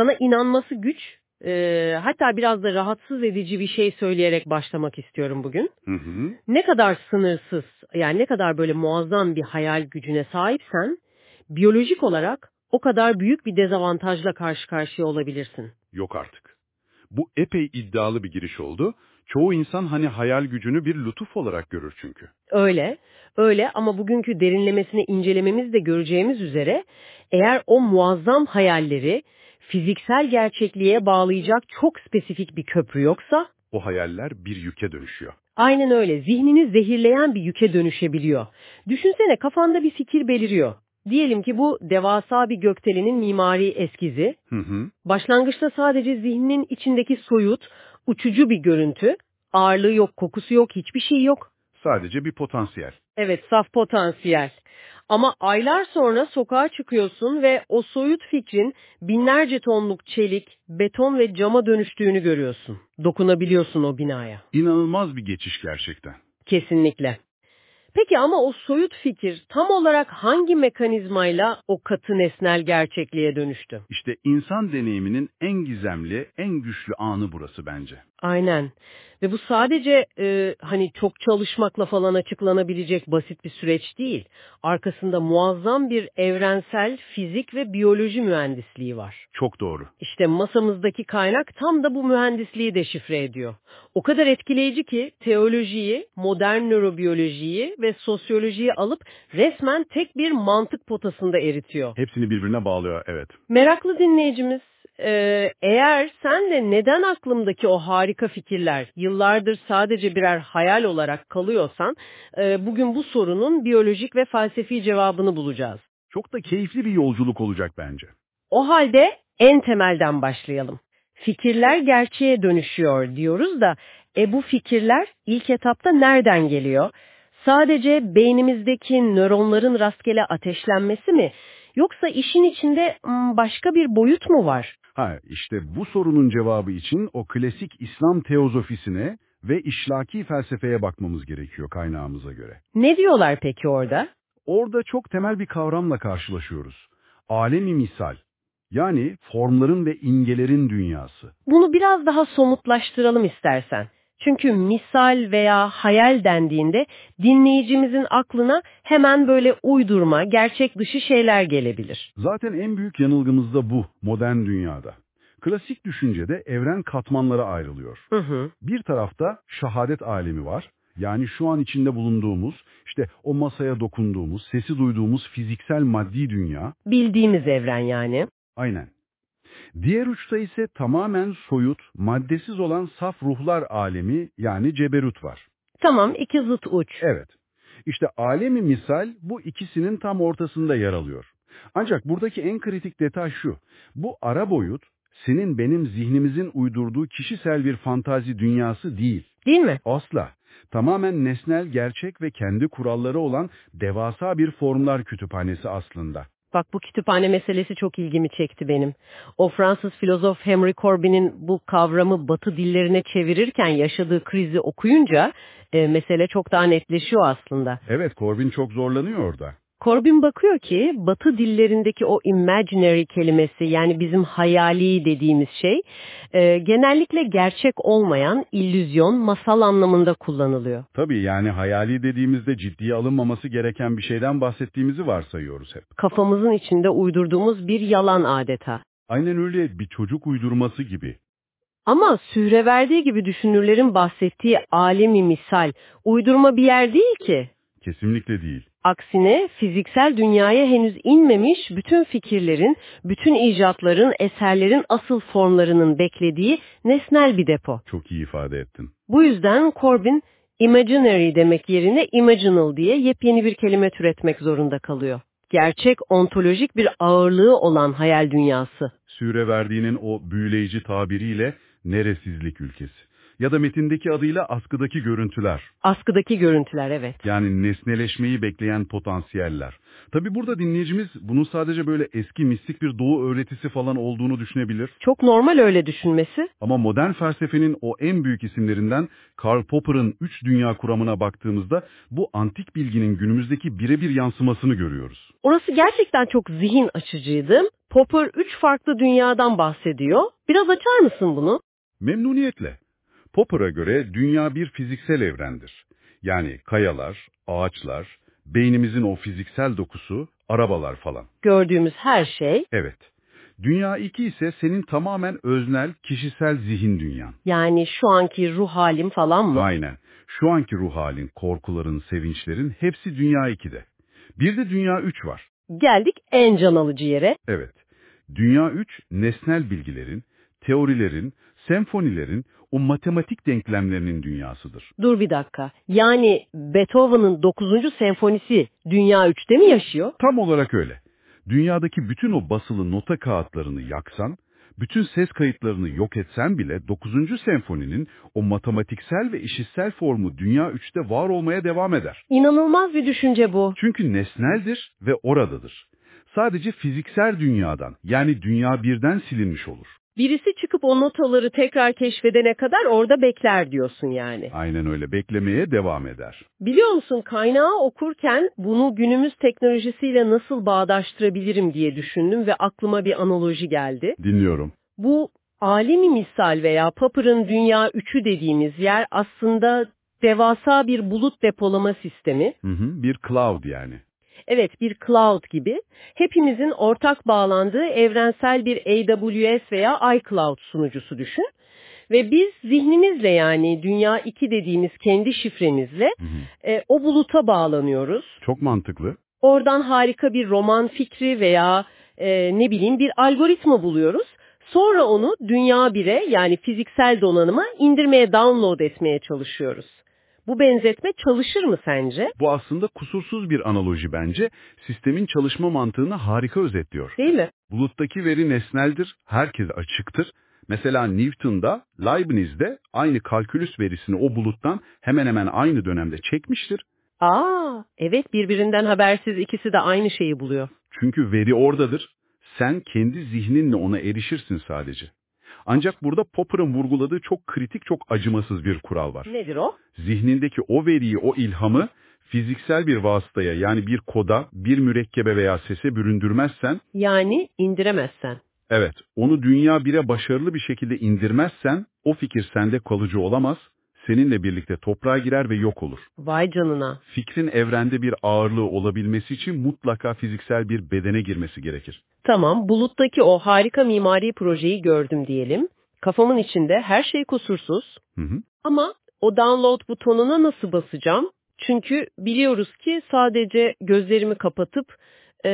Sana inanması güç, e, hatta biraz da rahatsız edici bir şey söyleyerek başlamak istiyorum bugün. Hı hı. Ne kadar sınırsız, yani ne kadar böyle muazzam bir hayal gücüne sahipsen, biyolojik olarak o kadar büyük bir dezavantajla karşı karşıya olabilirsin. Yok artık. Bu epey iddialı bir giriş oldu. Çoğu insan hani hayal gücünü bir lütuf olarak görür çünkü. Öyle, öyle ama bugünkü derinlemesine incelememiz de göreceğimiz üzere eğer o muazzam hayalleri fiziksel gerçekliğe bağlayacak çok spesifik bir köprü yoksa O hayaller bir yüke dönüşüyor. aynen öyle zihnini zehirleyen bir yüke dönüşebiliyor. Düşünsene kafanda bir fikir beliriyor. Diyelim ki bu devasa bir gökdelenin mimari eskizi. Hı hı. Başlangıçta sadece zihninin içindeki soyut, uçucu bir görüntü. Ağırlığı yok, kokusu yok, hiçbir şey yok. Sadece bir potansiyel. Evet, saf potansiyel. Ama aylar sonra sokağa çıkıyorsun ve o soyut fikrin binlerce tonluk çelik, beton ve cama dönüştüğünü görüyorsun. Dokunabiliyorsun o binaya. İnanılmaz bir geçiş gerçekten. Kesinlikle. Peki ama o soyut fikir tam olarak hangi mekanizmayla o katı nesnel gerçekliğe dönüştü? İşte insan deneyiminin en gizemli, en güçlü anı burası bence. Aynen. Ve bu sadece e, hani çok çalışmakla falan açıklanabilecek basit bir süreç değil. Arkasında muazzam bir evrensel fizik ve biyoloji mühendisliği var. Çok doğru. İşte masamızdaki kaynak tam da bu mühendisliği deşifre ediyor. O kadar etkileyici ki teolojiyi, modern nörobiyolojiyi ve sosyolojiyi alıp resmen tek bir mantık potasında eritiyor. Hepsini birbirine bağlıyor, evet. Meraklı dinleyicimiz, e, eğer sen de neden aklımdaki o harika fikirler yıllardır sadece birer hayal olarak kalıyorsan, e, bugün bu sorunun biyolojik ve felsefi cevabını bulacağız. Çok da keyifli bir yolculuk olacak bence. O halde en temelden başlayalım. Fikirler gerçeğe dönüşüyor diyoruz da, e bu fikirler ilk etapta nereden geliyor? Sadece beynimizdeki nöronların rastgele ateşlenmesi mi? Yoksa işin içinde başka bir boyut mu var? Ha, işte bu sorunun cevabı için o klasik İslam teozofisine ve işlaki felsefeye bakmamız gerekiyor kaynağımıza göre. Ne diyorlar peki orada? Orada çok temel bir kavramla karşılaşıyoruz. Alemi misal. Yani formların ve imgelerin dünyası. Bunu biraz daha somutlaştıralım istersen. Çünkü misal veya hayal dendiğinde dinleyicimizin aklına hemen böyle uydurma, gerçek dışı şeyler gelebilir. Zaten en büyük yanılgımız da bu modern dünyada. Klasik düşüncede evren katmanlara ayrılıyor. Hı hı. Bir tarafta şehadet alemi var. Yani şu an içinde bulunduğumuz, işte o masaya dokunduğumuz, sesi duyduğumuz fiziksel maddi dünya. Bildiğimiz evren yani. Aynen. Diğer uçta ise tamamen soyut, maddesiz olan saf ruhlar alemi yani ceberut var. Tamam, iki zıt uç. Evet. İşte alemi misal bu ikisinin tam ortasında yer alıyor. Ancak buradaki en kritik detay şu. Bu ara boyut senin benim zihnimizin uydurduğu kişisel bir fantazi dünyası değil. Değil mi? Asla. Tamamen nesnel, gerçek ve kendi kuralları olan devasa bir formlar kütüphanesi aslında. Bak bu kütüphane meselesi çok ilgimi çekti benim. O Fransız filozof Henry Corbin'in bu kavramı batı dillerine çevirirken yaşadığı krizi okuyunca e, mesele çok daha netleşiyor aslında. Evet, Corbin çok zorlanıyor orada. Corbin bakıyor ki batı dillerindeki o imaginary kelimesi yani bizim hayali dediğimiz şey e, genellikle gerçek olmayan illüzyon, masal anlamında kullanılıyor. Tabii yani hayali dediğimizde ciddiye alınmaması gereken bir şeyden bahsettiğimizi varsayıyoruz hep. Kafamızın içinde uydurduğumuz bir yalan adeta. Aynen öyle bir çocuk uydurması gibi. Ama sühreverdiği gibi düşünürlerin bahsettiği alemi misal uydurma bir yer değil ki. Kesinlikle değil. Aksine fiziksel dünyaya henüz inmemiş bütün fikirlerin, bütün icatların, eserlerin asıl formlarının beklediği nesnel bir depo. Çok iyi ifade ettin. Bu yüzden Corbin imaginary demek yerine imaginal diye yepyeni bir kelime türetmek zorunda kalıyor. Gerçek ontolojik bir ağırlığı olan hayal dünyası. Süre verdiğinin o büyüleyici tabiriyle neresizlik ülkesi. Ya da metindeki adıyla askıdaki görüntüler. Askıdaki görüntüler evet. Yani nesneleşmeyi bekleyen potansiyeller. Tabi burada dinleyicimiz bunun sadece böyle eski mistik bir doğu öğretisi falan olduğunu düşünebilir. Çok normal öyle düşünmesi. Ama modern felsefenin o en büyük isimlerinden Karl Popper'ın üç dünya kuramına baktığımızda bu antik bilginin günümüzdeki birebir yansımasını görüyoruz. Orası gerçekten çok zihin açıcıydı. Popper üç farklı dünyadan bahsediyor. Biraz açar mısın bunu? Memnuniyetle. Popper'a göre dünya bir fiziksel evrendir. Yani kayalar, ağaçlar, beynimizin o fiziksel dokusu, arabalar falan. Gördüğümüz her şey Evet. Dünya iki ise senin tamamen öznel, kişisel zihin dünyan. yani şu anki ruh halim falan mı? Aynen. Şu anki ruh halin, korkuların, sevinçlerin hepsi dünya 2'de. Bir de dünya 3 var. Geldik en can alıcı yere. Evet. Dünya 3, nesnel bilgilerin, teorilerin, senfonilerin, o matematik denklemlerinin dünyasıdır. Dur bir dakika. Yani Beethoven'ın 9. senfonisi Dünya 3'te mi yaşıyor? Tam olarak öyle. Dünyadaki bütün o basılı nota kağıtlarını yaksan, bütün ses kayıtlarını yok etsen bile 9. senfoninin o matematiksel ve işitsel formu Dünya 3'te var olmaya devam eder. İnanılmaz bir düşünce bu. Çünkü nesneldir ve oradadır. Sadece fiziksel dünyadan yani Dünya birden silinmiş olur. Birisi çıkıp o notaları tekrar keşfedene kadar orada bekler diyorsun yani. Aynen öyle beklemeye devam eder. Biliyor musun kaynağı okurken bunu günümüz teknolojisiyle nasıl bağdaştırabilirim diye düşündüm ve aklıma bir analoji geldi. Dinliyorum. Bu alemi misal veya Popper'ın Dünya Üçü dediğimiz yer aslında devasa bir bulut depolama sistemi. Hı hı, bir cloud yani. Evet bir cloud gibi hepimizin ortak bağlandığı evrensel bir AWS veya iCloud sunucusu düşün. Ve biz zihnimizle yani Dünya 2 dediğimiz kendi şifremizle Hı hı. e, o buluta bağlanıyoruz. Çok mantıklı. Oradan harika bir roman fikri veya e, ne bileyim bir algoritma buluyoruz. Sonra onu Dünya 1'e yani fiziksel donanıma indirmeye, download etmeye çalışıyoruz. Bu benzetme çalışır mı sence? Bu aslında kusursuz bir analoji bence. Sistemin çalışma mantığını harika özetliyor. Değil mi? Buluttaki veri nesneldir, herkese açıktır. Mesela Newton'da, Leibniz'de aynı kalkülüs verisini o buluttan hemen hemen aynı dönemde çekmiştir. Aa, evet birbirinden habersiz ikisi de aynı şeyi buluyor. Çünkü veri oradadır. Sen kendi zihninle ona erişirsin sadece. Ancak burada Popper'ın vurguladığı çok kritik, çok acımasız bir kural var. Nedir o? Zihnindeki o veriyi, o ilhamı fiziksel bir vasıtaya yani bir koda, bir mürekkebe veya sese büründürmezsen, Yani indiremezsen. evet onu dünya bire başarılı bir şekilde indirmezsen o fikir sende kalıcı olamaz, seninle birlikte toprağa girer ve yok olur. Vay canına. Fikrin evrende bir ağırlığı olabilmesi için mutlaka fiziksel bir bedene girmesi gerekir. Tamam, buluttaki o harika mimari projeyi gördüm diyelim. Kafamın içinde her şey kusursuz. Hı hı. Ama o download butonuna nasıl basacağım? Çünkü biliyoruz ki sadece gözlerimi kapatıp eee,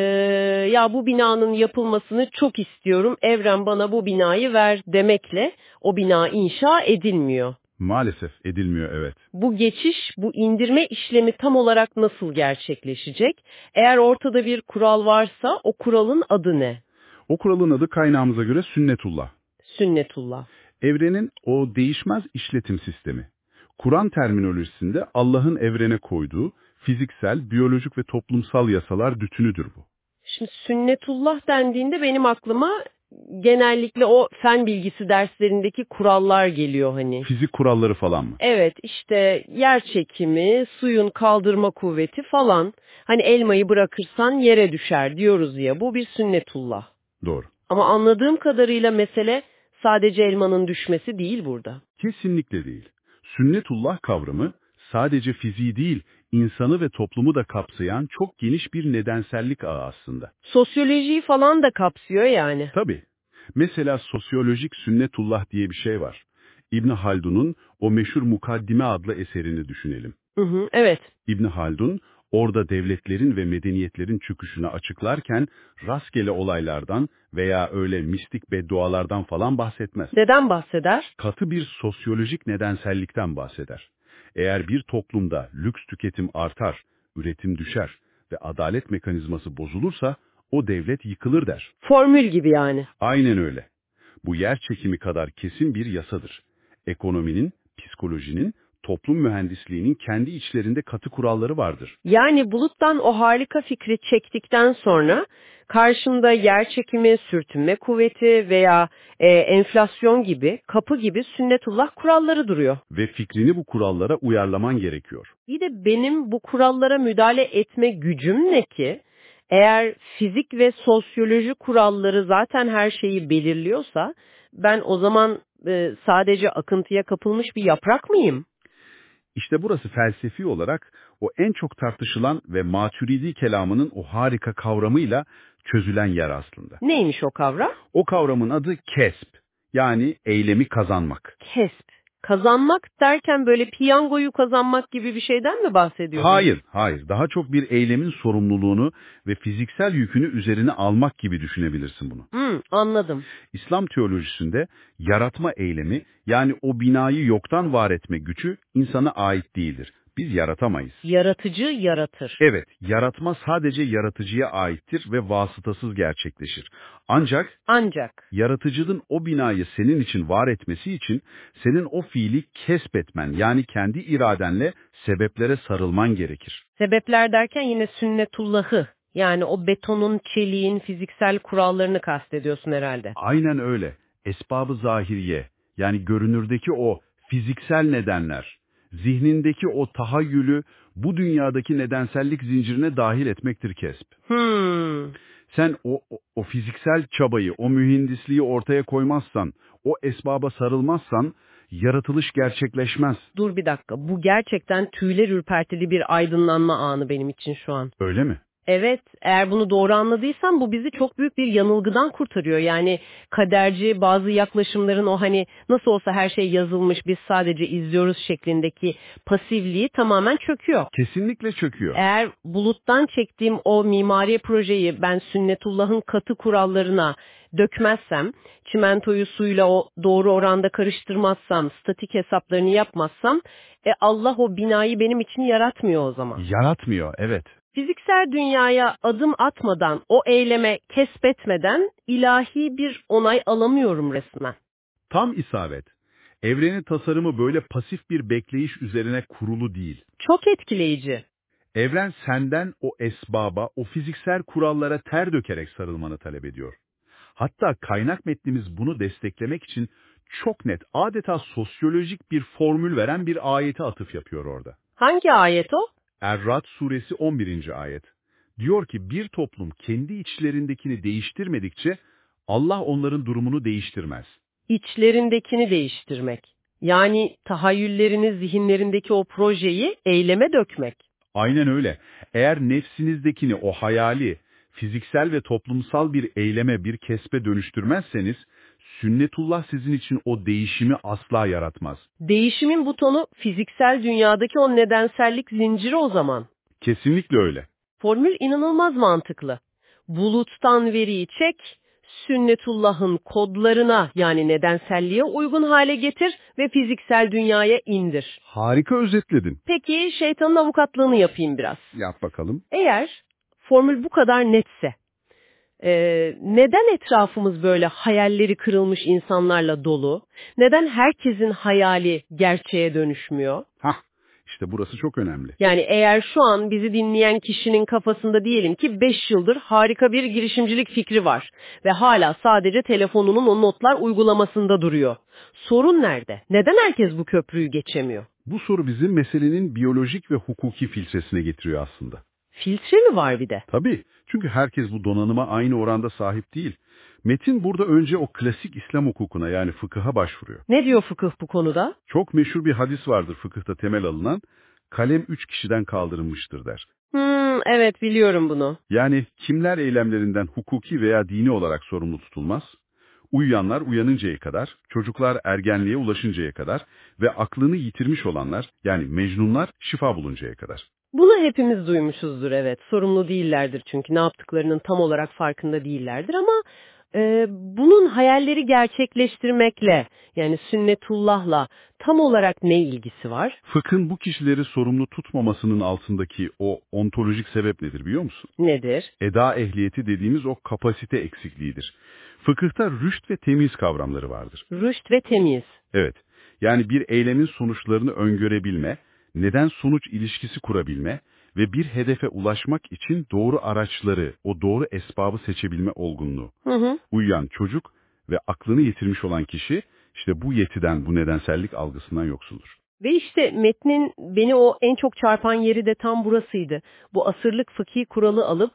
ya bu binanın yapılmasını çok istiyorum, evren bana bu binayı ver demekle o bina inşa edilmiyor. Maalesef edilmiyor evet. Bu geçiş, bu indirme işlemi tam olarak nasıl gerçekleşecek? Eğer ortada bir kural varsa o kuralın adı ne? O kuralın adı kaynağımıza göre sünnetullah. Sünnetullah. Evrenin o değişmez işletim sistemi. Kur'an terminolojisinde Allah'ın evrene koyduğu fiziksel, biyolojik ve toplumsal yasalar bütünüdür bu. Şimdi sünnetullah dendiğinde benim aklıma genellikle o fen bilgisi derslerindeki kurallar geliyor hani. Fizik kuralları falan mı? Evet işte yer çekimi, suyun kaldırma kuvveti falan. Hani elmayı bırakırsan yere düşer diyoruz ya bu bir sünnetullah. Doğru. Ama anladığım kadarıyla mesele sadece elmanın düşmesi değil burada. Kesinlikle değil. Sünnetullah kavramı sadece fiziği değil, insanı ve toplumu da kapsayan çok geniş bir nedensellik ağı aslında. Sosyolojiyi falan da kapsıyor yani. Tabii. Mesela sosyolojik sünnetullah diye bir şey var. İbn Haldun'un o meşhur Mukaddime adlı eserini düşünelim. Hı hı, evet. İbn Haldun orada devletlerin ve medeniyetlerin çöküşünü açıklarken rastgele olaylardan veya öyle mistik beddualardan falan bahsetmez. Neden bahseder? Katı bir sosyolojik nedensellikten bahseder. Eğer bir toplumda lüks tüketim artar, üretim düşer ve adalet mekanizması bozulursa o devlet yıkılır der. Formül gibi yani. Aynen öyle. Bu yer çekimi kadar kesin bir yasadır. Ekonominin, Psikolojinin, toplum mühendisliğinin kendi içlerinde katı kuralları vardır. Yani buluttan o harika fikri çektikten sonra karşında yer çekimi, sürtünme kuvveti veya e, enflasyon gibi, kapı gibi sünnetullah kuralları duruyor. Ve fikrini bu kurallara uyarlaman gerekiyor. Bir de benim bu kurallara müdahale etme gücüm ne ki? Eğer fizik ve sosyoloji kuralları zaten her şeyi belirliyorsa ben o zaman e, sadece akıntıya kapılmış bir yaprak mıyım? İşte burası felsefi olarak o en çok tartışılan ve maturidi kelamının o harika kavramıyla çözülen yer aslında. Neymiş o kavram? O kavramın adı kesp, yani eylemi kazanmak. Kesp. Kazanmak derken böyle piyangoyu kazanmak gibi bir şeyden mi bahsediyorsun? Hayır, hayır. Daha çok bir eylemin sorumluluğunu ve fiziksel yükünü üzerine almak gibi düşünebilirsin bunu. Hmm, anladım. İslam teolojisinde yaratma eylemi yani o binayı yoktan var etme gücü insana ait değildir. Biz yaratamayız. Yaratıcı yaratır. Evet, yaratma sadece yaratıcıya aittir ve vasıtasız gerçekleşir. Ancak Ancak yaratıcının o binayı senin için var etmesi için senin o fiili kesbetmen yani kendi iradenle sebeplere sarılman gerekir. sebepler derken yine sünnetullahı yani o betonun, çeliğin fiziksel kurallarını kastediyorsun herhalde. Aynen öyle. Esbabı zahiriye yani görünürdeki o fiziksel nedenler, zihnindeki o tahayyülü bu dünyadaki nedensellik zincirine dahil etmektir kesp. Hmm. Sen o, o, o fiziksel çabayı, o mühendisliği ortaya koymazsan, o esbaba sarılmazsan yaratılış gerçekleşmez. Dur bir dakika. Bu gerçekten tüyler ürpertili bir aydınlanma anı benim için şu an. Öyle mi? Evet, eğer bunu doğru anladıysam bu bizi çok büyük bir yanılgıdan kurtarıyor. Yani kaderci bazı yaklaşımların o hani nasıl olsa her şey yazılmış biz sadece izliyoruz şeklindeki pasifliği tamamen çöküyor. Kesinlikle çöküyor. Eğer buluttan çektiğim o mimari projeyi ben sünnetullahın katı kurallarına dökmezsem, çimentoyu suyla o doğru oranda karıştırmazsam, statik hesaplarını yapmazsam, e Allah o binayı benim için yaratmıyor o zaman. Yaratmıyor, evet. Fiziksel dünyaya adım atmadan, o eyleme kesbetmeden ilahi bir onay alamıyorum resmen. Tam isabet. Evrenin tasarımı böyle pasif bir bekleyiş üzerine kurulu değil. Çok etkileyici. Evren senden o esbaba, o fiziksel kurallara ter dökerek sarılmanı talep ediyor. Hatta kaynak metnimiz bunu desteklemek için çok net, adeta sosyolojik bir formül veren bir ayete atıf yapıyor orada. Hangi ayet o? Er-Ra'd suresi 11. ayet. Diyor ki bir toplum kendi içlerindekini değiştirmedikçe Allah onların durumunu değiştirmez. İçlerindekini değiştirmek. Yani tahayyüllerini, zihinlerindeki o projeyi eyleme dökmek. Aynen öyle. Eğer nefsinizdekini, o hayali, fiziksel ve toplumsal bir eyleme, bir kesbe dönüştürmezseniz, sünnetullah sizin için o değişimi asla yaratmaz. Değişimin butonu fiziksel dünyadaki o nedensellik zinciri o zaman. Kesinlikle öyle. Formül inanılmaz mantıklı. Buluttan veriyi çek, sünnetullahın kodlarına yani nedenselliğe uygun hale getir ve fiziksel dünyaya indir. Harika özetledin. Peki şeytanın avukatlığını yapayım biraz. Yap bakalım. Eğer formül bu kadar netse, e, neden etrafımız böyle hayalleri kırılmış insanlarla dolu? Neden herkesin hayali gerçeğe dönüşmüyor? Hah, işte burası çok önemli. Yani eğer şu an bizi dinleyen kişinin kafasında diyelim ki 5 yıldır harika bir girişimcilik fikri var ve hala sadece telefonunun o notlar uygulamasında duruyor. Sorun nerede? Neden herkes bu köprüyü geçemiyor? Bu soru bizi meselenin biyolojik ve hukuki filtresine getiriyor aslında. Filtre mi var bir de? Tabii, çünkü herkes bu donanıma aynı oranda sahip değil. Metin burada önce o klasik İslam hukukuna yani fıkıha başvuruyor. Ne diyor fıkıh bu konuda? Çok meşhur bir hadis vardır fıkıhta temel alınan, kalem üç kişiden kaldırılmıştır der. Hmm, evet biliyorum bunu. Yani kimler eylemlerinden hukuki veya dini olarak sorumlu tutulmaz? Uyuyanlar uyanıncaya kadar, çocuklar ergenliğe ulaşıncaya kadar ve aklını yitirmiş olanlar yani mecnunlar şifa buluncaya kadar. Bunu hepimiz duymuşuzdur evet. Sorumlu değillerdir çünkü ne yaptıklarının tam olarak farkında değillerdir ama e, bunun hayalleri gerçekleştirmekle yani sünnetullahla tam olarak ne ilgisi var? Fıkhın bu kişileri sorumlu tutmamasının altındaki o ontolojik sebep nedir biliyor musun? Nedir? Eda ehliyeti dediğimiz o kapasite eksikliğidir. Fıkıhta rüşt ve temiz kavramları vardır. Rüşt ve temiz. Evet, Yani bir eylemin sonuçlarını öngörebilme, neden-sonuç ilişkisi kurabilme ve bir hedefe ulaşmak için doğru araçları, o doğru esbabı seçebilme olgunluğu. Hı hı. Uyuyan çocuk ve aklını yitirmiş olan kişi işte bu yetiden, bu nedensellik algısından yoksundur. Ve işte metnin beni o en çok çarpan yeri de tam burasıydı. Bu asırlık fıkhi kuralı alıp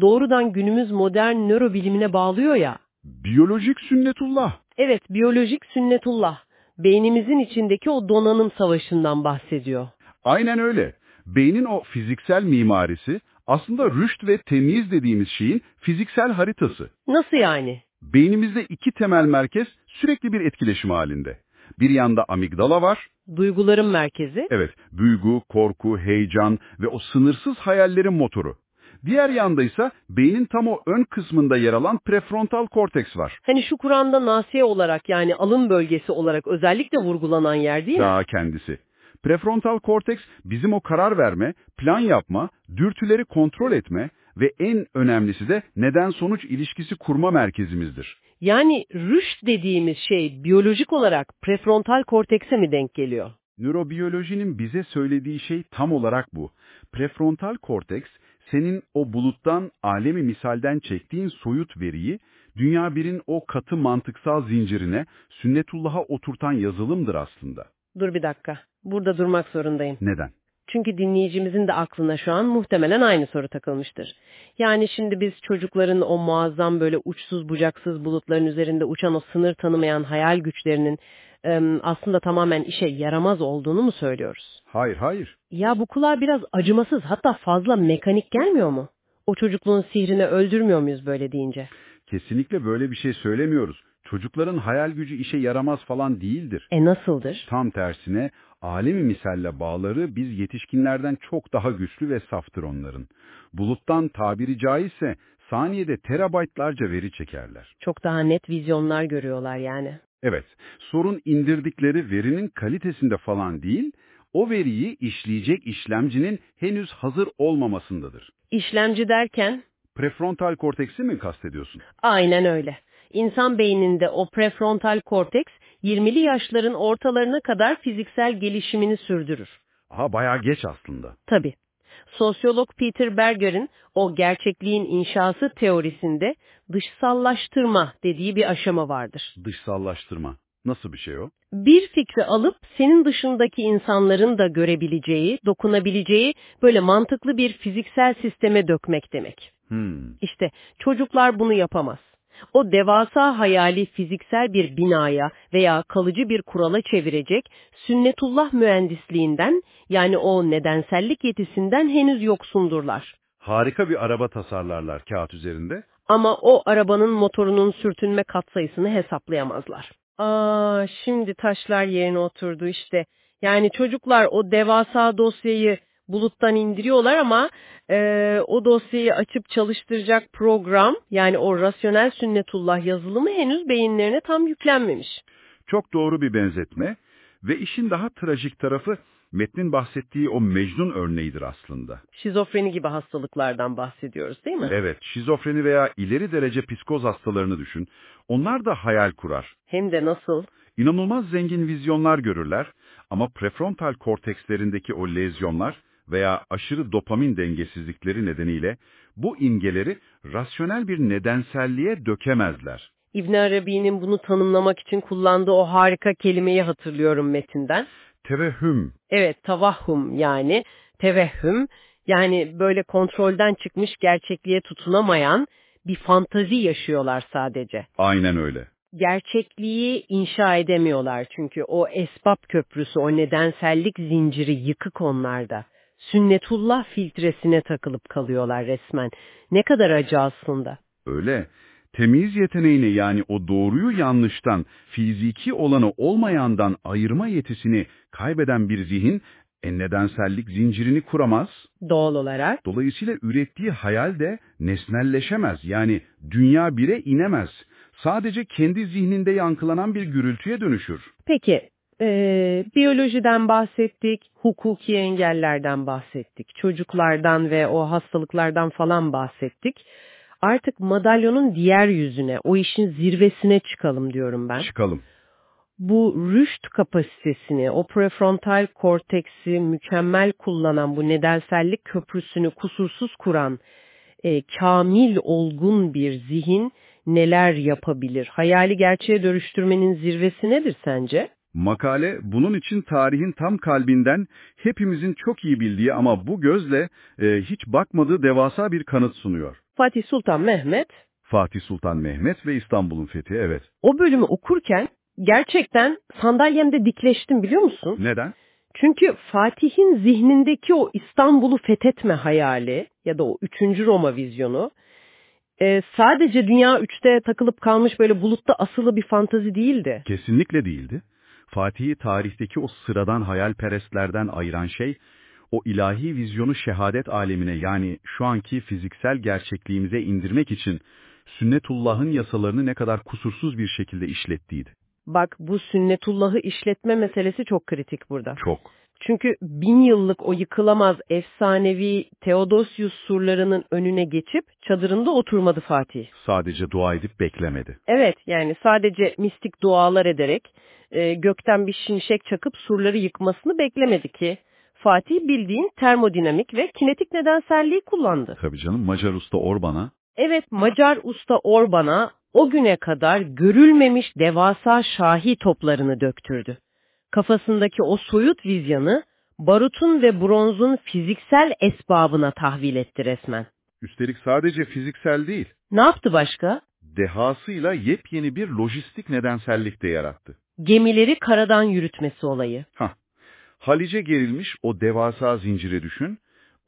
doğrudan günümüz modern nörobilimine bağlıyor ya. Biyolojik sünnetullah. Evet, biyolojik sünnetullah. Beynimizin içindeki o donanım savaşından bahsediyor. Aynen öyle. Beynin o fiziksel mimarisi aslında rüşt ve temyiz dediğimiz şeyin fiziksel haritası. Nasıl yani? Beynimizde iki temel merkez sürekli bir etkileşim halinde. Bir yanda amigdala var. Duyguların merkezi. Evet, duygu, korku, heyecan ve o sınırsız hayallerin motoru. Diğer yanda ise beynin tam o ön kısmında yer alan prefrontal korteks var. Hani şu Kur'an'da nasiye olarak yani alın bölgesi olarak özellikle vurgulanan yer değil mi? Daha kendisi. Prefrontal korteks bizim o karar verme, plan yapma, dürtüleri kontrol etme ve en önemlisi de neden-sonuç ilişkisi kurma merkezimizdir. Yani rüşt dediğimiz şey biyolojik olarak prefrontal kortekse mi denk geliyor? Nörobiyolojinin bize söylediği şey tam olarak bu. Prefrontal korteks, senin o buluttan, alemi misalden çektiğin soyut veriyi, Dünya birin o katı mantıksal zincirine, sünnetullah'a oturtan yazılımdır aslında. Dur bir dakika. Burada durmak zorundayım. Neden? Çünkü dinleyicimizin de aklına şu an muhtemelen aynı soru takılmıştır. Yani şimdi biz çocukların o muazzam böyle uçsuz bucaksız bulutların üzerinde uçan o sınır tanımayan hayal güçlerinin aslında tamamen işe yaramaz olduğunu mu söylüyoruz? Hayır, hayır. Ya bu kulağa biraz acımasız hatta fazla mekanik gelmiyor mu? O çocukluğun sihrini öldürmüyor muyuz böyle deyince? Kesinlikle böyle bir şey söylemiyoruz. Çocukların hayal gücü işe yaramaz falan değildir. E nasıldır? Tam tersine alemi misalle bağları biz yetişkinlerden çok daha güçlü ve saftır onların. Buluttan tabiri caizse saniyede terabaytlarca veri çekerler. Çok daha net vizyonlar görüyorlar yani. Evet, sorun indirdikleri verinin kalitesinde falan değil, o veriyi işleyecek işlemcinin henüz hazır olmamasındadır. İşlemci derken Prefrontal korteksi mi kastediyorsun? aynen öyle. İnsan beyninde o prefrontal korteks 20'li yaşların ortalarına kadar fiziksel gelişimini sürdürür. Aha bayağı geç aslında. Tabii. Sosyolog Peter Berger'in o gerçekliğin inşası teorisinde dışsallaştırma dediği bir aşama vardır. Dışsallaştırma. Nasıl bir şey o? Bir fikri alıp senin dışındaki insanların da görebileceği, dokunabileceği böyle mantıklı bir fiziksel sisteme dökmek demek. Hmm. İşte çocuklar bunu yapamaz. O devasa hayali fiziksel bir binaya veya kalıcı bir kurala çevirecek sünnetullah mühendisliğinden yani o nedensellik yetisinden henüz yoksundurlar. Harika bir araba tasarlarlar kağıt üzerinde. Ama o arabanın motorunun sürtünme katsayısını hesaplayamazlar. Aa, şimdi taşlar yerine oturdu işte. Yani çocuklar o devasa dosyayı buluttan indiriyorlar ama e, o dosyayı açıp çalıştıracak program yani o rasyonel sünnetullah yazılımı henüz beyinlerine tam yüklenmemiş. Çok doğru bir benzetme ve işin daha trajik tarafı metnin bahsettiği o Mecnun örneğidir aslında. Şizofreni gibi hastalıklardan bahsediyoruz değil mi? Evet, şizofreni veya ileri derece psikoz hastalarını düşün. Onlar da hayal kurar. Hem de nasıl? İnanılmaz zengin vizyonlar görürler ama prefrontal kortekslerindeki o lezyonlar veya aşırı dopamin dengesizlikleri nedeniyle bu imgeleri rasyonel bir nedenselliğe dökemezler. İbn Arabi'nin bunu tanımlamak için kullandığı o harika kelimeyi hatırlıyorum metinden. Tevehhüm, Evet, tavahhum yani tevehhüm yani böyle kontrolden çıkmış gerçekliğe tutunamayan bir fantazi yaşıyorlar sadece. aynen öyle. Gerçekliği inşa edemiyorlar çünkü o esbab köprüsü, o nedensellik zinciri yıkık onlarda. Sünnetullah filtresine takılıp kalıyorlar resmen. Ne kadar acı aslında. Öyle. Temiz yeteneğini yani o doğruyu yanlıştan, fiziki olanı olmayandan ayırma yetisini kaybeden bir zihin, e nedensellik zincirini kuramaz. Doğal olarak. Dolayısıyla ürettiği hayal de nesnelleşemez. Yani dünya bire inemez. Sadece kendi zihninde yankılanan bir gürültüye dönüşür. Peki, eee, biyolojiden bahsettik, hukuki engellerden bahsettik, çocuklardan ve o hastalıklardan falan bahsettik. Artık madalyonun diğer yüzüne, o işin zirvesine çıkalım diyorum ben. Çıkalım. bu rüşt kapasitesini, o prefrontal korteksi mükemmel kullanan bu nedensellik köprüsünü kusursuz kuran e, kamil olgun bir zihin neler yapabilir? Hayali gerçeğe dönüştürmenin zirvesi nedir sence? Makale bunun için tarihin tam kalbinden hepimizin çok iyi bildiği ama bu gözle e, hiç bakmadığı devasa bir kanıt sunuyor. Fatih Sultan Mehmet Fatih Sultan Mehmet ve İstanbul'un fethi evet. o bölümü okurken gerçekten sandalyemde dikleştim biliyor musun? Neden? Çünkü Fatih'in zihnindeki o İstanbul'u fethetme hayali ya da o 3. Roma vizyonu e, sadece dünya üçte takılıp kalmış böyle bulutta asılı bir fantazi değildi. Kesinlikle değildi. Fatih'i tarihteki o sıradan hayalperestlerden ayıran şey, o ilahi vizyonu şehadet alemine yani şu anki fiziksel gerçekliğimize indirmek için sünnetullah'ın yasalarını ne kadar kusursuz bir şekilde işlettiğiydi. Bak bu sünnetullahı işletme meselesi çok kritik burada. Çok. Çünkü bin yıllık o yıkılamaz efsanevi Theodosius surlarının önüne geçip çadırında oturmadı Fatih. Sadece dua edip beklemedi. Evet yani sadece mistik dualar ederek e, gökten bir şimşek çakıp surları yıkmasını beklemedi ki. Fatih bildiğin termodinamik ve kinetik nedenselliği kullandı. Tabii canım Macar usta Orban'a Evet Macar usta Orban'a o güne kadar görülmemiş devasa şahi toplarını döktürdü. Kafasındaki o soyut vizyonu barutun ve bronzun fiziksel esbabına tahvil etti resmen. üstelik sadece fiziksel değil, Ne yaptı başka? dehasıyla yepyeni bir lojistik nedensellik de yarattı. Gemileri karadan yürütmesi olayı. Hah, Halice gerilmiş o devasa zinciri düşün.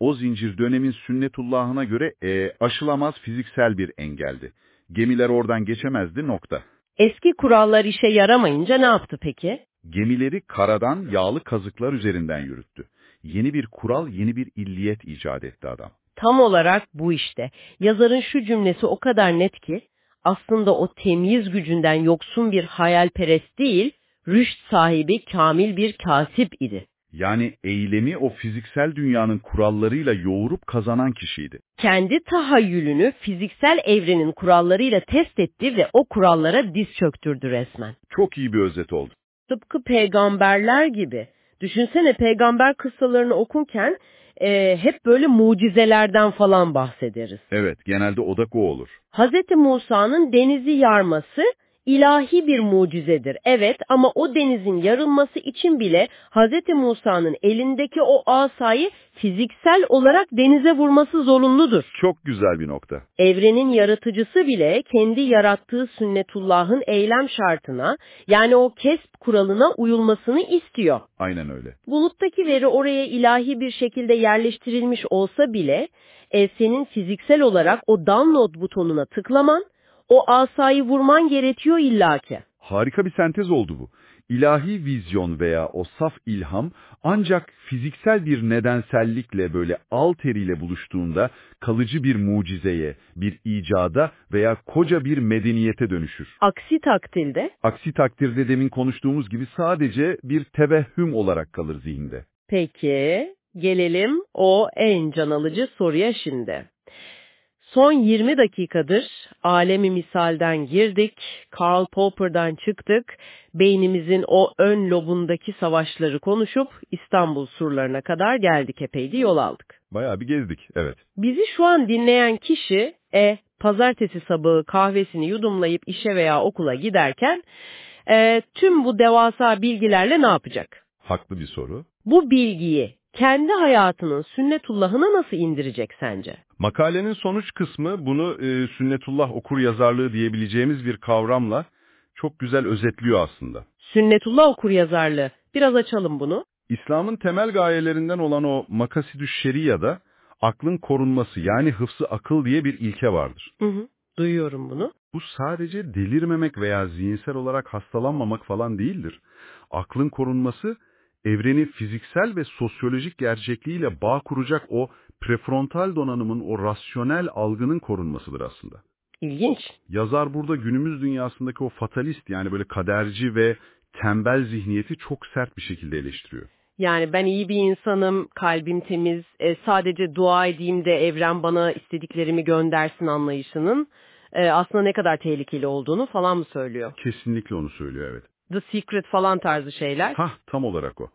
O zincir dönemin sünnetullahına göre e, aşılamaz fiziksel bir engeldi. Gemiler oradan geçemezdi nokta. Eski kurallar işe yaramayınca ne yaptı peki? Gemileri karadan yağlı kazıklar üzerinden yürüttü. Yeni bir kural, yeni bir illiyet icat etti adam. Tam olarak bu işte. Yazarın şu cümlesi o kadar net ki aslında o temyiz gücünden yoksun bir hayalperest değil, rüşt sahibi kamil bir kasip idi. Yani eylemi o fiziksel dünyanın kurallarıyla yoğurup kazanan kişiydi. Kendi tahayyülünü fiziksel evrenin kurallarıyla test etti ve o kurallara diz çöktürdü resmen. Çok iyi bir özet oldu. Tıpkı peygamberler gibi. Düşünsene peygamber kıssalarını okurken e, hep böyle mucizelerden falan bahsederiz. Evet, genelde odak o olur. Hz. Musa'nın denizi yarması ilahi bir mucizedir. Evet ama o denizin yarılması için bile Hz. Musa'nın elindeki o asayı fiziksel olarak denize vurması zorunludur. Çok güzel bir nokta. Evrenin yaratıcısı bile kendi yarattığı sünnetullahın eylem şartına yani o kesp kuralına uyulmasını istiyor. Aynen öyle. Buluttaki veri oraya ilahi bir şekilde yerleştirilmiş olsa bile e, senin fiziksel olarak o download butonuna tıklaman, o asayı vurman gerekiyor illaki. Harika bir sentez oldu bu. İlahi vizyon veya o saf ilham ancak fiziksel bir nedensellikle böyle al teriyle buluştuğunda kalıcı bir mucizeye, bir icada veya koca bir medeniyete dönüşür. Aksi takdirde Aksi takdirde demin konuştuğumuz gibi sadece bir tevehhüm olarak kalır zihinde. Peki, gelelim o en can alıcı soruya şimdi. Son 20 dakikadır alemi misalden girdik, Karl Popper'dan çıktık, beynimizin o ön lobundaki savaşları konuşup İstanbul surlarına kadar geldik epeydi yol aldık. Bayağı bir gezdik, evet. Bizi şu an dinleyen kişi, e, pazartesi sabahı kahvesini yudumlayıp işe veya okula giderken, e, tüm bu devasa bilgilerle ne yapacak? Haklı bir soru. Bu bilgiyi kendi hayatının sünnetullahına nasıl indirecek sence? Makalenin sonuç kısmı bunu e, sünnetullah okur yazarlığı diyebileceğimiz bir kavramla çok güzel özetliyor aslında. Sünnetullah okuryazarlığı. Biraz açalım bunu. İslam'ın temel gayelerinden olan o makasidü şeriyada aklın korunması yani hıfzı akıl diye bir ilke vardır. Hı hı. Duyuyorum bunu. Bu sadece delirmemek veya zihinsel olarak hastalanmamak falan değildir. Aklın korunması evreni fiziksel ve sosyolojik gerçekliğiyle bağ kuracak o prefrontal donanımın, o rasyonel algının korunmasıdır aslında. İlginç. Yazar burada günümüz dünyasındaki o fatalist yani böyle kaderci ve tembel zihniyeti çok sert bir şekilde eleştiriyor. Yani ben iyi bir insanım, kalbim temiz, e, sadece dua edeyim de evren bana istediklerimi göndersin anlayışının e, aslında ne kadar tehlikeli olduğunu falan mı söylüyor? Kesinlikle onu söylüyor evet. The Secret falan tarzı şeyler. Hah tam olarak o.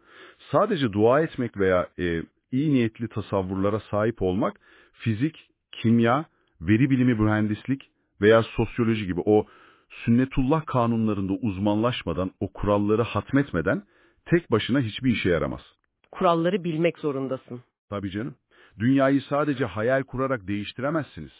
Sadece dua etmek veya e, iyi niyetli tasavvurlara sahip olmak fizik, kimya, veri bilimi mühendislik veya sosyoloji gibi o sünnetullah kanunlarında uzmanlaşmadan, o kuralları hatmetmeden tek başına hiçbir işe yaramaz. Kuralları bilmek zorundasın. Tabii canım. Dünyayı sadece hayal kurarak değiştiremezsiniz.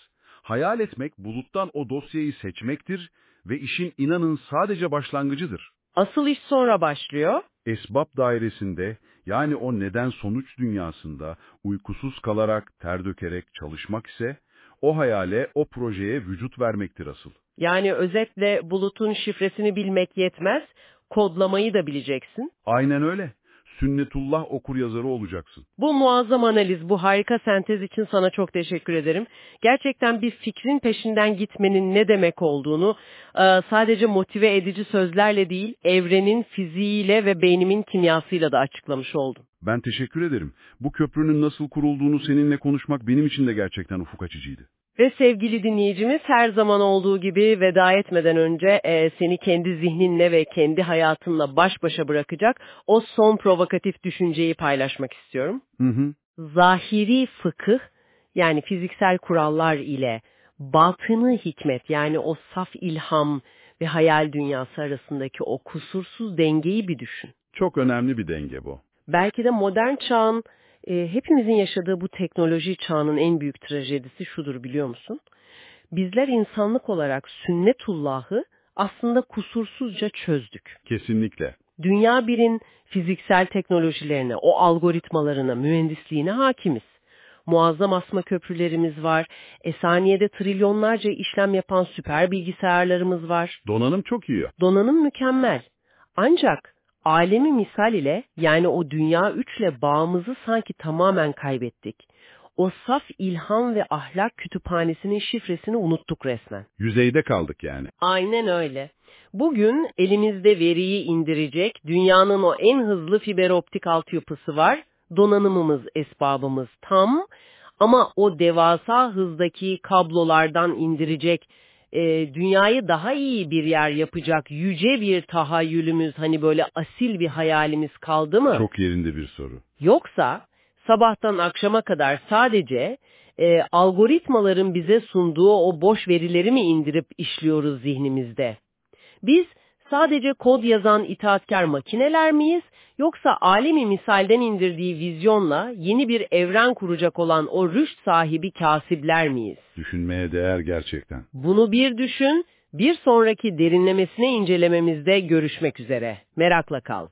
Hayal etmek buluttan o dosyayı seçmektir ve işin inanın sadece başlangıcıdır. Asıl iş sonra başlıyor. Esbab dairesinde yani o neden-sonuç dünyasında uykusuz kalarak, ter dökerek çalışmak ise o hayale, o projeye vücut vermektir asıl. Yani özetle bulutun şifresini bilmek yetmez, kodlamayı da bileceksin. Aynen öyle. Sünnetullah okur yazarı olacaksın. Bu muazzam analiz, bu harika sentez için sana çok teşekkür ederim. Gerçekten bir fikrin peşinden gitmenin ne demek olduğunu e, sadece motive edici sözlerle değil, evrenin fiziğiyle ve beynimin kimyasıyla da açıklamış oldun. Ben teşekkür ederim. Bu köprünün nasıl kurulduğunu seninle konuşmak benim için de gerçekten ufuk açıcıydı. Ve sevgili dinleyicimiz her zaman olduğu gibi veda etmeden önce e, seni kendi zihninle ve kendi hayatınla baş başa bırakacak o son provokatif düşünceyi paylaşmak istiyorum. Hı hı. Zahiri fıkıh yani fiziksel kurallar ile batını hikmet yani o saf ilham ve hayal dünyası arasındaki o kusursuz dengeyi bir düşün. Çok önemli bir denge bu. Belki de modern çağın e, hepimizin yaşadığı bu teknoloji çağının en büyük trajedisi şudur biliyor musun? Bizler insanlık olarak sünnetullahı aslında kusursuzca çözdük. Kesinlikle. Dünya birin fiziksel teknolojilerine, o algoritmalarına, mühendisliğine hakimiz. Muazzam asma köprülerimiz var, esaniyede trilyonlarca işlem yapan süper bilgisayarlarımız var. Donanım çok iyi. Donanım mükemmel. Ancak alemi misal ile yani o dünya üçle bağımızı sanki tamamen kaybettik. O saf ilham ve ahlak kütüphanesinin şifresini unuttuk resmen. Yüzeyde kaldık yani. Aynen öyle. Bugün elimizde veriyi indirecek dünyanın o en hızlı fiber optik altyapısı var. Donanımımız, esbabımız tam ama o devasa hızdaki kablolardan indirecek e, dünyayı daha iyi bir yer yapacak yüce bir tahayyülümüz hani böyle asil bir hayalimiz kaldı mı? Çok yerinde bir soru. Yoksa sabahtan akşama kadar sadece e, algoritmaların bize sunduğu o boş verileri mi indirip işliyoruz zihnimizde? Biz sadece kod yazan itaatkar makineler miyiz? Yoksa alemi misalden indirdiği vizyonla yeni bir evren kuracak olan o rüşt sahibi kasibler miyiz? Düşünmeye değer gerçekten. Bunu bir düşün, bir sonraki derinlemesine incelememizde görüşmek üzere. Merakla kal.